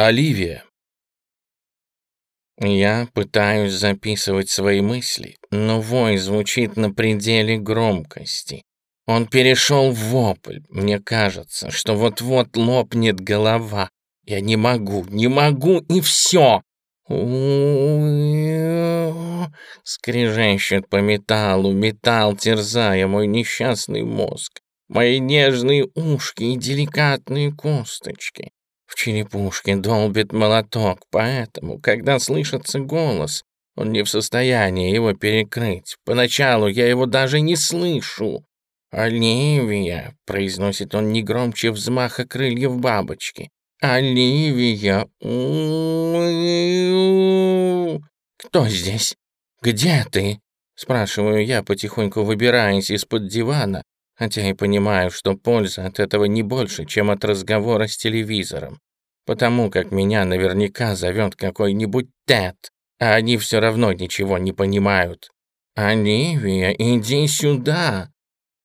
Оливия. Я пытаюсь записывать свои мысли, но вой звучит на пределе громкости. Он перешел в вопль. Мне кажется, что вот-вот лопнет голова. Я не могу, не могу, и все. Скрежещет по металлу, металл терзая мой несчастный мозг, мои нежные ушки и деликатные косточки. В черепушке долбит молоток, поэтому, когда слышится голос, он не в состоянии его перекрыть. Поначалу я его даже не слышу. «Оливия», — произносит он не громче взмаха крыльев бабочки. «Оливия! Кто здесь? Где ты?» Спрашиваю я, потихоньку выбираясь из-под дивана, хотя и понимаю, что польза от этого не больше, чем от разговора с телевизором, потому как меня наверняка зовет какой-нибудь Тед, а они все равно ничего не понимают. «Оливия, иди сюда!»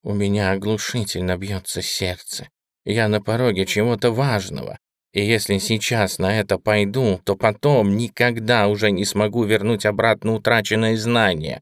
У меня оглушительно бьется сердце. Я на пороге чего-то важного, и если сейчас на это пойду, то потом никогда уже не смогу вернуть обратно утраченное знание.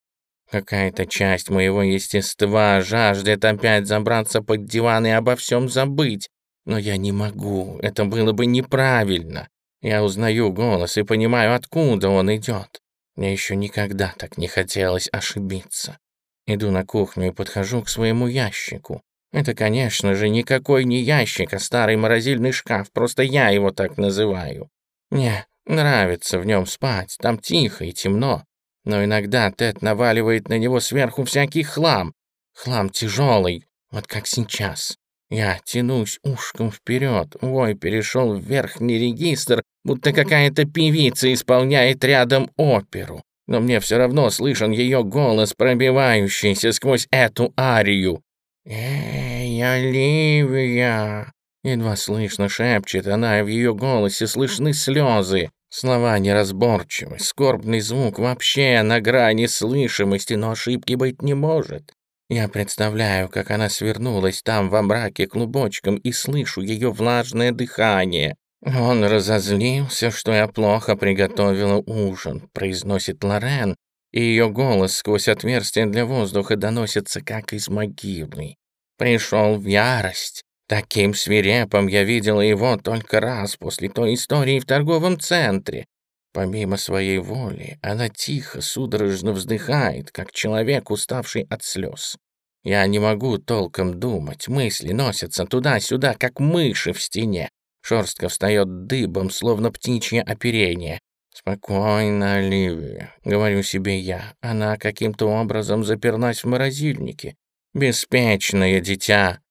Какая-то часть моего естества жаждет опять забраться под диван и обо всем забыть. Но я не могу, это было бы неправильно. Я узнаю голос и понимаю, откуда он идет. Мне еще никогда так не хотелось ошибиться. Иду на кухню и подхожу к своему ящику. Это, конечно же, никакой не ящик, а старый морозильный шкаф, просто я его так называю. Мне нравится в нем спать, там тихо и темно. Но иногда Тед наваливает на него сверху всякий хлам. Хлам тяжелый, вот как сейчас. Я тянусь ушком вперед, вой перешел в верхний регистр, будто какая-то певица исполняет рядом оперу. Но мне все равно слышен ее голос, пробивающийся сквозь эту арию. «Эй, Оливия!» Едва слышно шепчет она, и в ее голосе слышны слезы. Слова неразборчивы, скорбный звук вообще на грани слышимости, но ошибки быть не может. Я представляю, как она свернулась там во мраке клубочком и слышу ее влажное дыхание. «Он разозлился, что я плохо приготовила ужин», — произносит Лорен, и ее голос сквозь отверстие для воздуха доносится, как из могилы. Пришел в ярость. Таким свирепым я видела его только раз после той истории в торговом центре. Помимо своей воли, она тихо, судорожно вздыхает, как человек, уставший от слез. Я не могу толком думать, мысли носятся туда-сюда, как мыши в стене. Шерстка встает дыбом, словно птичье оперение. «Спокойно, Оливия», — говорю себе я. Она каким-то образом заперлась в морозильнике. «Беспечное дитя».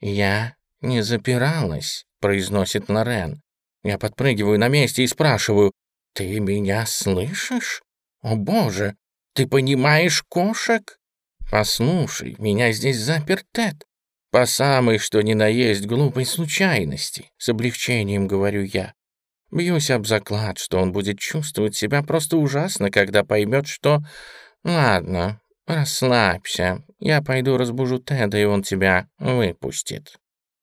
«Я «Не запиралась», — произносит Лорен. Я подпрыгиваю на месте и спрашиваю, «Ты меня слышишь? О боже, ты понимаешь кошек?» «Послушай, меня здесь запер Тед. По самой, что ни на есть, глупой случайности», — с облегчением говорю я. Бьюсь об заклад, что он будет чувствовать себя просто ужасно, когда поймет, что... Ладно, расслабься. Я пойду разбужу Теда, и он тебя выпустит.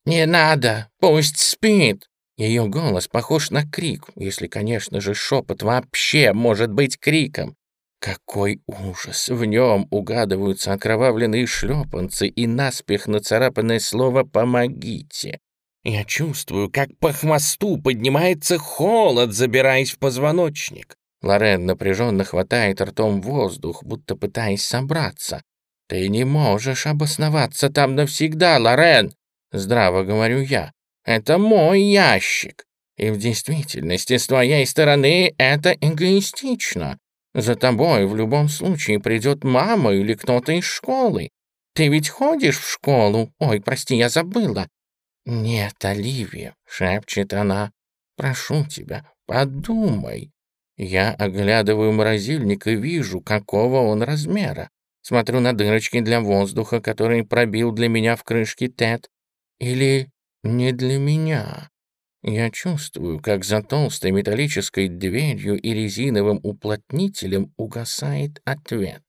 «Не надо, пусть спит!» Ее голос похож на крик, если, конечно же, шепот вообще может быть криком. Какой ужас! В нем угадываются окровавленные шлепанцы и наспех нацарапанное слово «помогите». Я чувствую, как по хвосту поднимается холод, забираясь в позвоночник. Лорен напряженно хватает ртом воздух, будто пытаясь собраться. «Ты не можешь обосноваться там навсегда, Лорен!» Здраво говорю я. Это мой ящик. И в действительности, с твоей стороны, это эгоистично. За тобой в любом случае придет мама или кто-то из школы. Ты ведь ходишь в школу? Ой, прости, я забыла. Нет, Оливия, шепчет она. Прошу тебя, подумай. Я оглядываю морозильник и вижу, какого он размера. Смотрю на дырочки для воздуха, которые пробил для меня в крышке Тед. Или не для меня? Я чувствую, как за толстой металлической дверью и резиновым уплотнителем угасает ответ.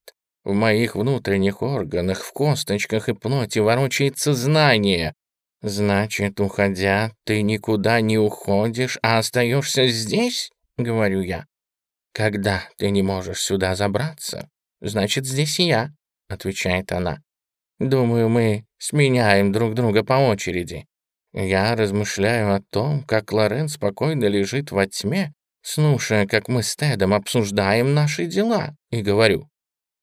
В моих внутренних органах, в косточках и плоти ворочается знание. «Значит, уходя, ты никуда не уходишь, а остаешься здесь?» — говорю я. «Когда ты не можешь сюда забраться, значит, здесь я», — отвечает она. «Думаю, мы сменяем друг друга по очереди. Я размышляю о том, как Лорен спокойно лежит во тьме, слушая, как мы с Тедом обсуждаем наши дела, и говорю,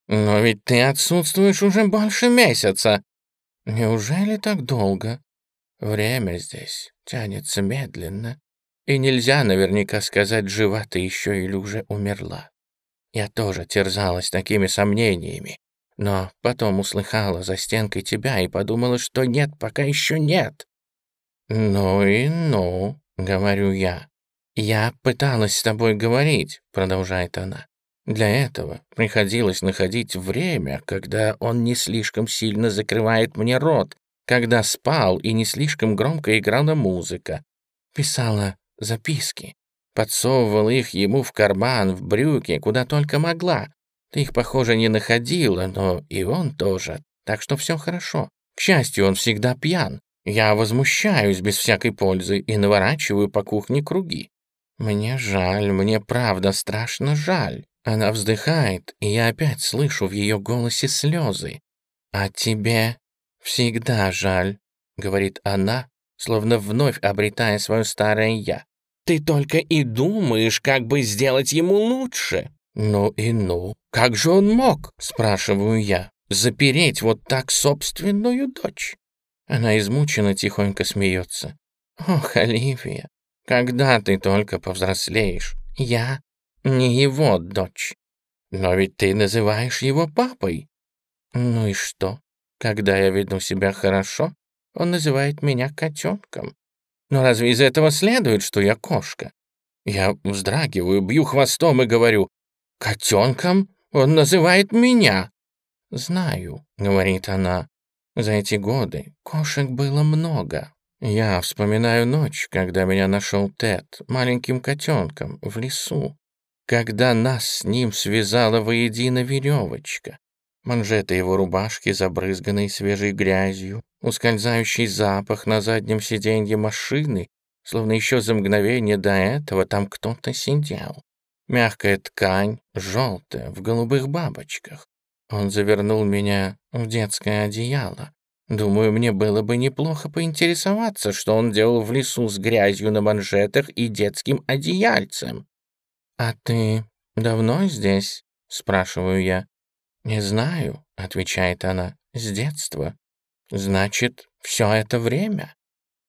«Но ведь ты отсутствуешь уже больше месяца». «Неужели так долго?» «Время здесь тянется медленно, и нельзя наверняка сказать, жива ты еще или уже умерла. Я тоже терзалась такими сомнениями, но потом услыхала за стенкой тебя и подумала, что нет, пока еще нет. «Ну и ну», — говорю я. «Я пыталась с тобой говорить», — продолжает она. «Для этого приходилось находить время, когда он не слишком сильно закрывает мне рот, когда спал и не слишком громко играла музыка. Писала записки, подсовывала их ему в карман, в брюки, куда только могла. Ты их, похоже, не находила, но и он тоже, так что все хорошо. К счастью, он всегда пьян. Я возмущаюсь без всякой пользы и наворачиваю по кухне круги. Мне жаль, мне правда страшно жаль. Она вздыхает, и я опять слышу в ее голосе слезы. «А тебе всегда жаль», — говорит она, словно вновь обретая свое старое «я». «Ты только и думаешь, как бы сделать ему лучше». «Ну и ну, как же он мог?» — спрашиваю я. «Запереть вот так собственную дочь?» Она измучена, тихонько смеется. «Ох, Оливия, когда ты только повзрослеешь? Я не его дочь. Но ведь ты называешь его папой. Ну и что? Когда я веду себя хорошо, он называет меня котенком. Но разве из этого следует, что я кошка? Я вздрагиваю, бью хвостом и говорю, «Котенком? Он называет меня!» «Знаю», — говорит она, за эти годы кошек было много. Я вспоминаю ночь, когда меня нашел Тед, маленьким котенком, в лесу, когда нас с ним связала воедино веревочка. Манжеты его рубашки, забрызганные свежей грязью, ускользающий запах на заднем сиденье машины, словно еще за мгновение до этого там кто-то сидел. Мягкая ткань, желтая, в голубых бабочках. Он завернул меня в детское одеяло. Думаю, мне было бы неплохо поинтересоваться, что он делал в лесу с грязью на манжетах и детским одеяльцем. «А ты давно здесь?» — спрашиваю я. «Не знаю», — отвечает она, — «с детства». «Значит, все это время?»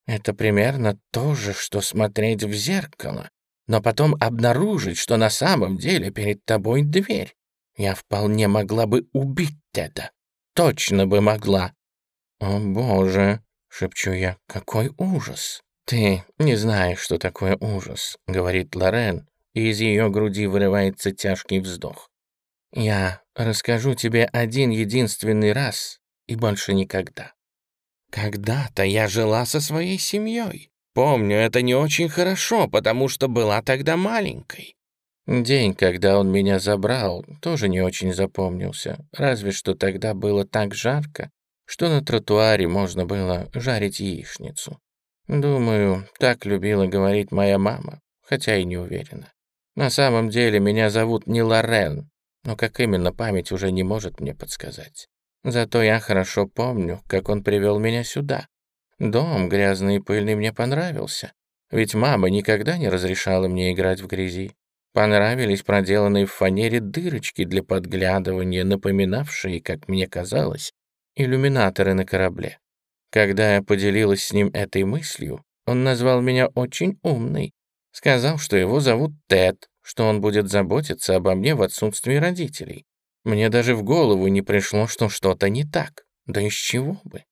«Это примерно то же, что смотреть в зеркало, но потом обнаружить, что на самом деле перед тобой дверь. Я вполне могла бы убить Теда. Точно бы могла. О, боже, шепчу я, какой ужас. Ты не знаешь, что такое ужас, говорит Лорен, и из ее груди вырывается тяжкий вздох. Я расскажу тебе один единственный раз и больше никогда. Когда-то я жила со своей семьей. Помню, это не очень хорошо, потому что была тогда маленькой. День, когда он меня забрал, тоже не очень запомнился, разве что тогда было так жарко, что на тротуаре можно было жарить яичницу. Думаю, так любила говорить моя мама, хотя и не уверена. На самом деле меня зовут не Лорен, но как именно память уже не может мне подсказать. Зато я хорошо помню, как он привел меня сюда. Дом грязный и пыльный мне понравился, ведь мама никогда не разрешала мне играть в грязи. Понравились проделанные в фанере дырочки для подглядывания, напоминавшие, как мне казалось, иллюминаторы на корабле. Когда я поделилась с ним этой мыслью, он назвал меня очень умной. Сказал, что его зовут Тед, что он будет заботиться обо мне в отсутствии родителей. Мне даже в голову не пришло, что что-то не так. Да из чего бы?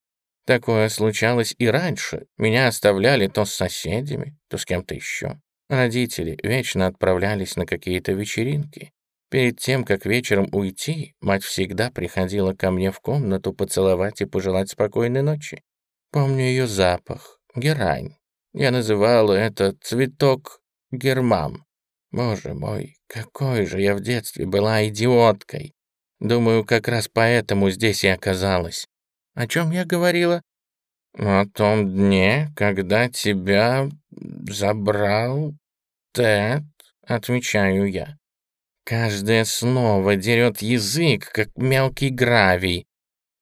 Такое случалось и раньше. Меня оставляли то с соседями, то с кем-то еще. Родители вечно отправлялись на какие-то вечеринки. Перед тем, как вечером уйти, мать всегда приходила ко мне в комнату поцеловать и пожелать спокойной ночи. Помню ее запах, герань. Я называла это цветок гермам. Боже мой, какой же я в детстве была идиоткой. Думаю, как раз поэтому здесь и оказалась. О чем я говорила? «О том дне, когда тебя забрал Тед», — отвечаю я. Каждое слово дерет язык, как мелкий гравий.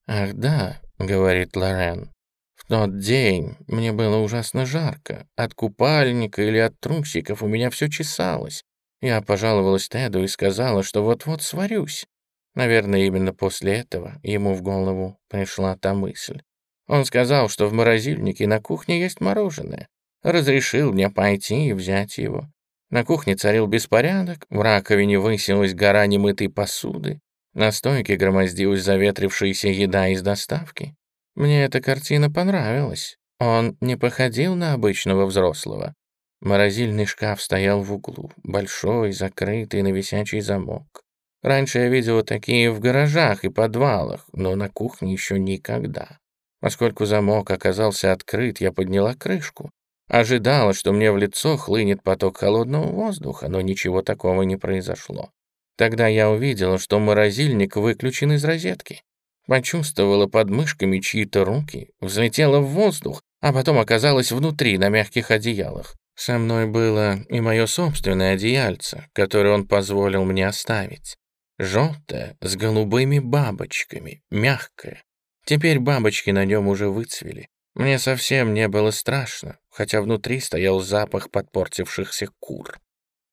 «Ах да», — говорит Лорен, — «в тот день мне было ужасно жарко. От купальника или от трусиков у меня все чесалось. Я пожаловалась Теду и сказала, что вот-вот сварюсь. Наверное, именно после этого ему в голову пришла та мысль. Он сказал, что в морозильнике на кухне есть мороженое. Разрешил мне пойти и взять его. На кухне царил беспорядок, в раковине высилась гора немытой посуды, на стойке громоздилась заветрившаяся еда из доставки. Мне эта картина понравилась. Он не походил на обычного взрослого. Морозильный шкаф стоял в углу, большой, закрытый на висячий замок. Раньше я видела такие в гаражах и подвалах, но на кухне еще никогда. Поскольку замок оказался открыт, я подняла крышку. Ожидала, что мне в лицо хлынет поток холодного воздуха, но ничего такого не произошло. Тогда я увидела, что морозильник выключен из розетки. Почувствовала под мышками чьи-то руки, взлетела в воздух, а потом оказалась внутри на мягких одеялах. Со мной было и мое собственное одеяльце, которое он позволил мне оставить. Желтое, с голубыми бабочками, мягкое. Теперь бабочки на нем уже выцвели. Мне совсем не было страшно, хотя внутри стоял запах подпортившихся кур.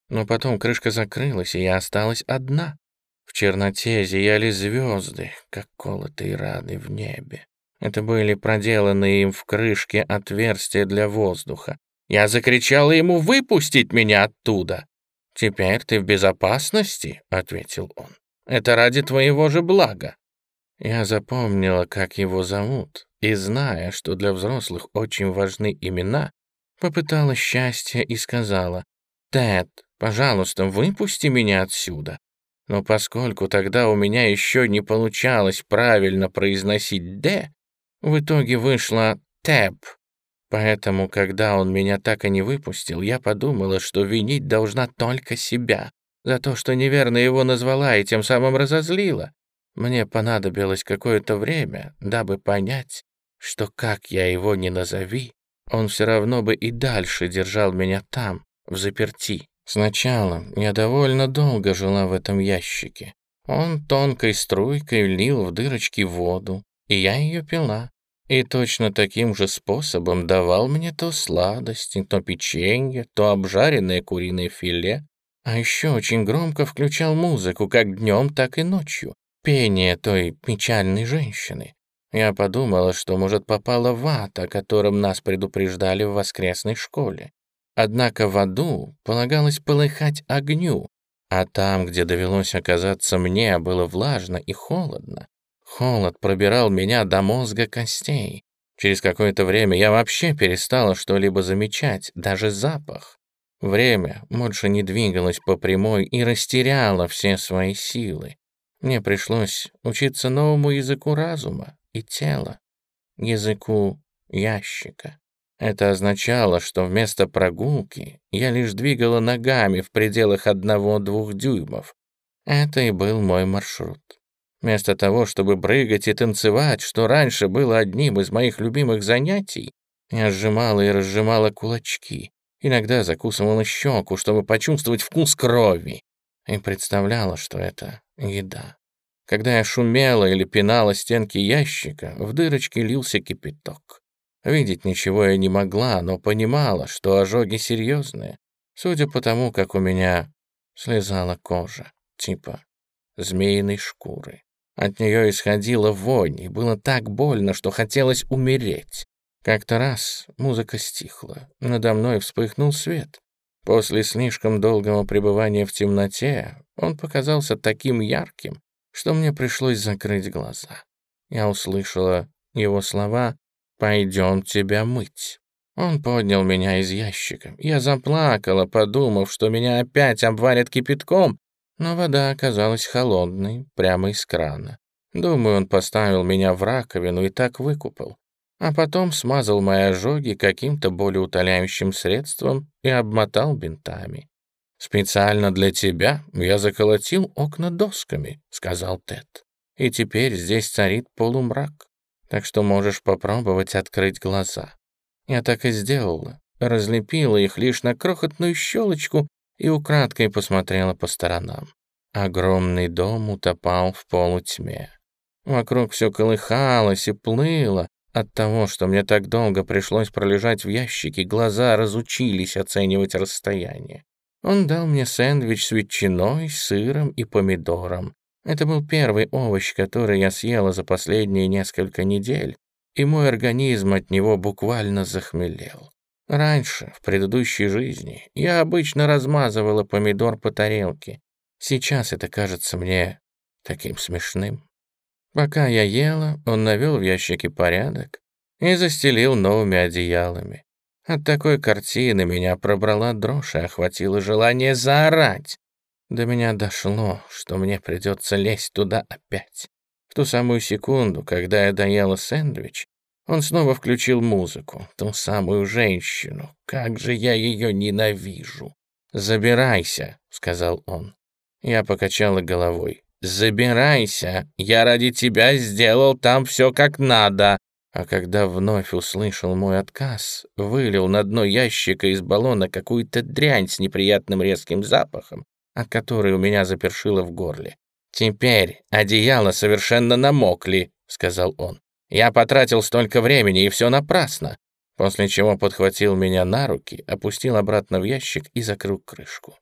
Но потом крышка закрылась, и я осталась одна. В черноте зияли звезды, как колотые раны в небе. Это были проделанные им в крышке отверстия для воздуха. Я закричала ему выпустить меня оттуда. «Теперь ты в безопасности», — ответил он. «Это ради твоего же блага». Я запомнила, как его зовут, и, зная, что для взрослых очень важны имена, попыталась счастья и сказала, «Тед, пожалуйста, выпусти меня отсюда». Но поскольку тогда у меня еще не получалось правильно произносить «д», в итоге вышло «тэб». Поэтому, когда он меня так и не выпустил, я подумала, что винить должна только себя за то, что неверно его назвала и тем самым разозлила. Мне понадобилось какое-то время, дабы понять, что как я его не назови, он все равно бы и дальше держал меня там, в заперти. Сначала я довольно долго жила в этом ящике. Он тонкой струйкой лил в дырочки воду, и я ее пила. И точно таким же способом давал мне то сладости, то печенье, то обжаренное куриное филе. А еще очень громко включал музыку как днем, так и ночью. Пение той печальной женщины. Я подумала, что, может, попала в ад, о котором нас предупреждали в воскресной школе. Однако в аду полагалось полыхать огню, а там, где довелось оказаться мне, было влажно и холодно. Холод пробирал меня до мозга костей. Через какое-то время я вообще перестала что-либо замечать, даже запах. Время больше не двигалось по прямой и растеряло все свои силы. Мне пришлось учиться новому языку разума, и тела, языку ящика. Это означало, что вместо прогулки я лишь двигала ногами в пределах одного-двух дюймов. Это и был мой маршрут. Вместо того, чтобы прыгать и танцевать, что раньше было одним из моих любимых занятий, я сжимала и разжимала кулачки, иногда закусывала щеку, чтобы почувствовать вкус крови, и представляла, что это еда. Когда я шумела или пинала стенки ящика, в дырочке лился кипяток. Видеть ничего я не могла, но понимала, что ожоги серьезные, судя по тому, как у меня слезала кожа, типа змеиной шкуры. От нее исходила вонь, и было так больно, что хотелось умереть. Как-то раз музыка стихла, надо мной вспыхнул свет. После слишком долгого пребывания в темноте он показался таким ярким, что мне пришлось закрыть глаза. Я услышала его слова «Пойдем тебя мыть». Он поднял меня из ящика. Я заплакала, подумав, что меня опять обварят кипятком, но вода оказалась холодной, прямо из крана. Думаю, он поставил меня в раковину и так выкупал. А потом смазал мои ожоги каким-то болеутоляющим средством и обмотал бинтами. «Специально для тебя я заколотил окна досками», — сказал Тед. «И теперь здесь царит полумрак. так что можешь попробовать открыть глаза». Я так и сделала, разлепила их лишь на крохотную щелочку и украдкой посмотрела по сторонам. Огромный дом утопал в полутьме. Вокруг все колыхалось и плыло. От того, что мне так долго пришлось пролежать в ящике, глаза разучились оценивать расстояние. Он дал мне сэндвич с ветчиной, сыром и помидором. Это был первый овощ, который я съела за последние несколько недель, и мой организм от него буквально захмелел. Раньше, в предыдущей жизни, я обычно размазывала помидор по тарелке. Сейчас это кажется мне таким смешным. Пока я ела, он навел в ящике порядок и застелил новыми одеялами. От такой картины меня пробрала дрожь и охватило желание заорать. До меня дошло, что мне придется лезть туда опять. В ту самую секунду, когда я доела сэндвич, он снова включил музыку, ту самую женщину. Как же я ее ненавижу. «Забирайся», — сказал он. Я покачала головой. «Забирайся, я ради тебя сделал там все как надо». А когда вновь услышал мой отказ, вылил на дно ящика из баллона какую-то дрянь с неприятным резким запахом, от которой у меня запершило в горле. «Теперь одеяла совершенно намокли», — сказал он. «Я потратил столько времени, и все напрасно», после чего подхватил меня на руки, опустил обратно в ящик и закрыл крышку.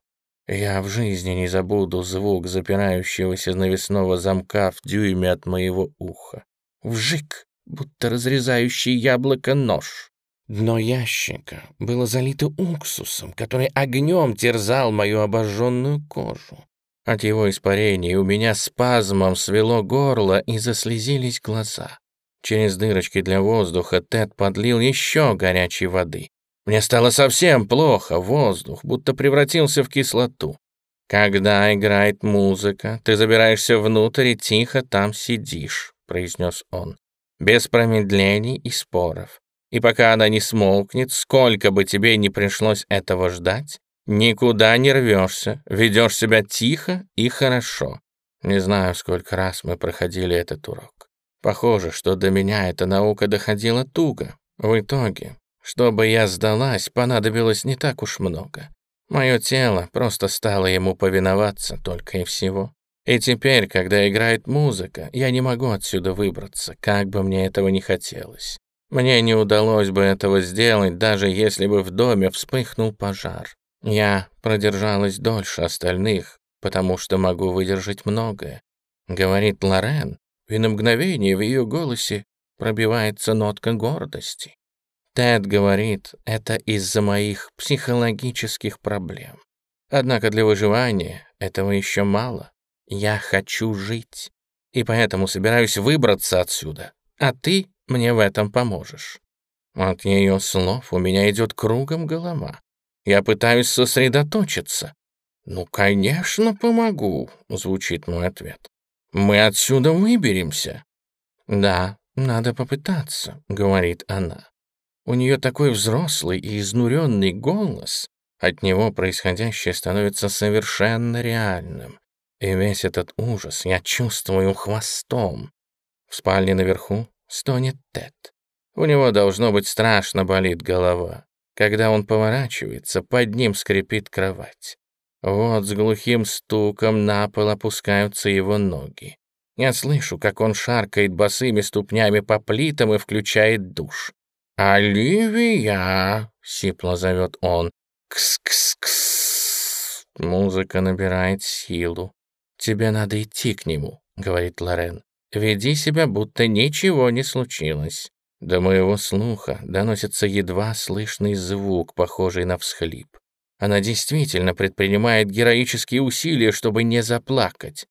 Я в жизни не забуду звук запирающегося навесного замка в дюйме от моего уха. Вжик, будто разрезающий яблоко нож. Дно ящика было залито уксусом, который огнем терзал мою обожженную кожу. От его испарения у меня спазмом свело горло и заслезились глаза. Через дырочки для воздуха Тед подлил еще горячей воды. Мне стало совсем плохо, воздух будто превратился в кислоту. Когда играет музыка, ты забираешься внутрь и тихо там сидишь, произнес он, без промедлений и споров. И пока она не смолкнет, сколько бы тебе ни пришлось этого ждать, никуда не рвешься, ведешь себя тихо и хорошо. Не знаю, сколько раз мы проходили этот урок. Похоже, что до меня эта наука доходила туго. В итоге чтобы я сдалась, понадобилось не так уж много. Мое тело просто стало ему повиноваться только и всего. И теперь, когда играет музыка, я не могу отсюда выбраться, как бы мне этого не хотелось. Мне не удалось бы этого сделать, даже если бы в доме вспыхнул пожар. Я продержалась дольше остальных, потому что могу выдержать многое. Говорит Лорен, и на мгновение в ее голосе пробивается нотка гордости. Тед говорит, это из-за моих психологических проблем. Однако для выживания этого еще мало. Я хочу жить, и поэтому собираюсь выбраться отсюда, а ты мне в этом поможешь. От ее слов у меня идет кругом голова. Я пытаюсь сосредоточиться. «Ну, конечно, помогу», — звучит мой ответ. «Мы отсюда выберемся». «Да, надо попытаться», — говорит она. У нее такой взрослый и изнуренный голос, от него происходящее становится совершенно реальным. И весь этот ужас я чувствую хвостом. В спальне наверху стонет Тед. У него, должно быть, страшно болит голова. Когда он поворачивается, под ним скрипит кровать. Вот с глухим стуком на пол опускаются его ноги. Я слышу, как он шаркает босыми ступнями по плитам и включает душ. «Оливия!» — сипло зовет он. «Кс-кс-кс!» Музыка набирает силу. «Тебе надо идти к нему», — говорит Лорен. «Веди себя, будто ничего не случилось». До моего слуха доносится едва слышный звук, похожий на всхлип. Она действительно предпринимает героические усилия, чтобы не заплакать.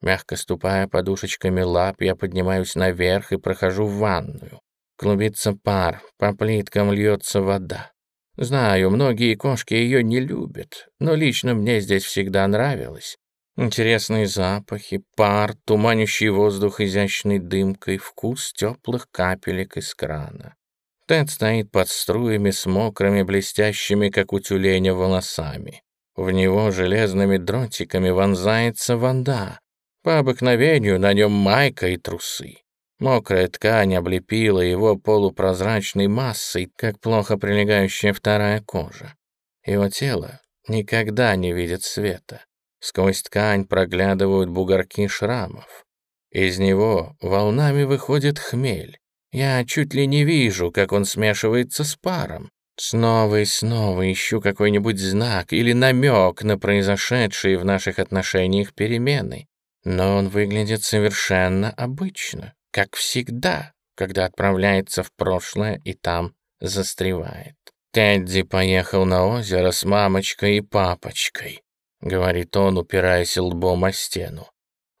Мягко ступая подушечками лап, я поднимаюсь наверх и прохожу в ванную. Клубится пар, по плиткам льется вода. Знаю, многие кошки ее не любят, но лично мне здесь всегда нравилось. Интересные запахи, пар, туманящий воздух изящной дымкой, вкус теплых капелек из крана. Тед стоит под струями с мокрыми, блестящими, как у тюленя, волосами. В него железными дротиками вонзается вода. По обыкновению на нем майка и трусы. Мокрая ткань облепила его полупрозрачной массой, как плохо прилегающая вторая кожа. Его тело никогда не видит света. Сквозь ткань проглядывают бугорки шрамов. Из него волнами выходит хмель. Я чуть ли не вижу, как он смешивается с паром. Снова и снова ищу какой-нибудь знак или намек на произошедшие в наших отношениях перемены. Но он выглядит совершенно обычно, как всегда, когда отправляется в прошлое и там застревает. Тедди поехал на озеро с мамочкой и папочкой, говорит он, упираясь лбом о стену.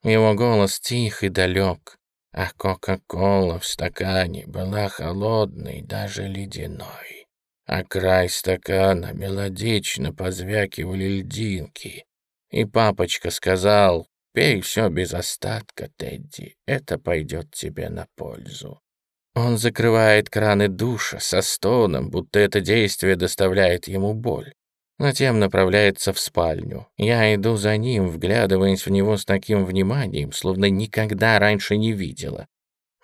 Его голос тих и далек, а Кока-Кола в стакане была холодной, даже ледяной. А край стакана мелодично позвякивали льдинки. И папочка сказал, «Пей все без остатка, Тедди, это пойдет тебе на пользу». Он закрывает краны душа со стоном, будто это действие доставляет ему боль. Затем направляется в спальню. Я иду за ним, вглядываясь в него с таким вниманием, словно никогда раньше не видела.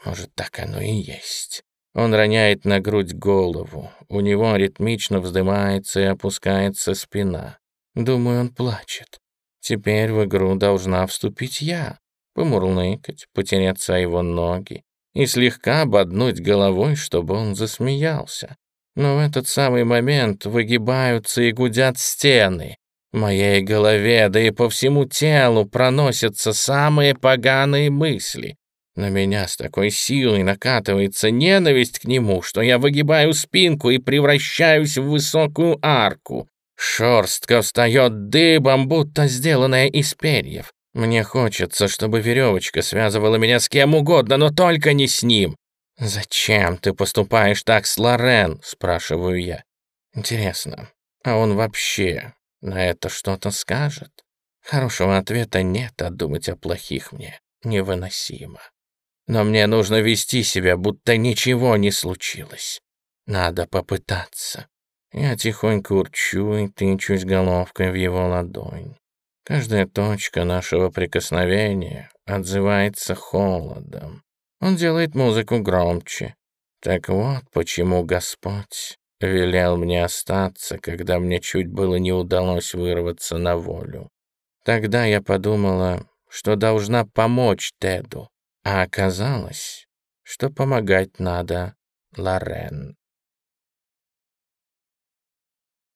Может, так оно и есть. Он роняет на грудь голову. У него ритмично вздымается и опускается спина. Думаю, он плачет. Теперь в игру должна вступить я. Помурлыкать, потереться о его ноги, и слегка ободнуть головой, чтобы он засмеялся. Но в этот самый момент выгибаются и гудят стены. В моей голове, да и по всему телу проносятся самые поганые мысли. На меня с такой силой накатывается ненависть к нему, что я выгибаю спинку и превращаюсь в высокую арку. Шерстка встает дыбом, будто сделанная из перьев. Мне хочется, чтобы веревочка связывала меня с кем угодно, но только не с ним. «Зачем ты поступаешь так с Лорен?» — спрашиваю я. «Интересно, а он вообще на это что-то скажет?» Хорошего ответа нет, а думать о плохих мне невыносимо. Но мне нужно вести себя, будто ничего не случилось. Надо попытаться. Я тихонько урчу и тычусь головкой в его ладонь. Каждая точка нашего прикосновения отзывается холодом. Он делает музыку громче. Так вот, почему Господь велел мне остаться, когда мне чуть было не удалось вырваться на волю. Тогда я подумала, что должна помочь Теду, а оказалось, что помогать надо Лорен.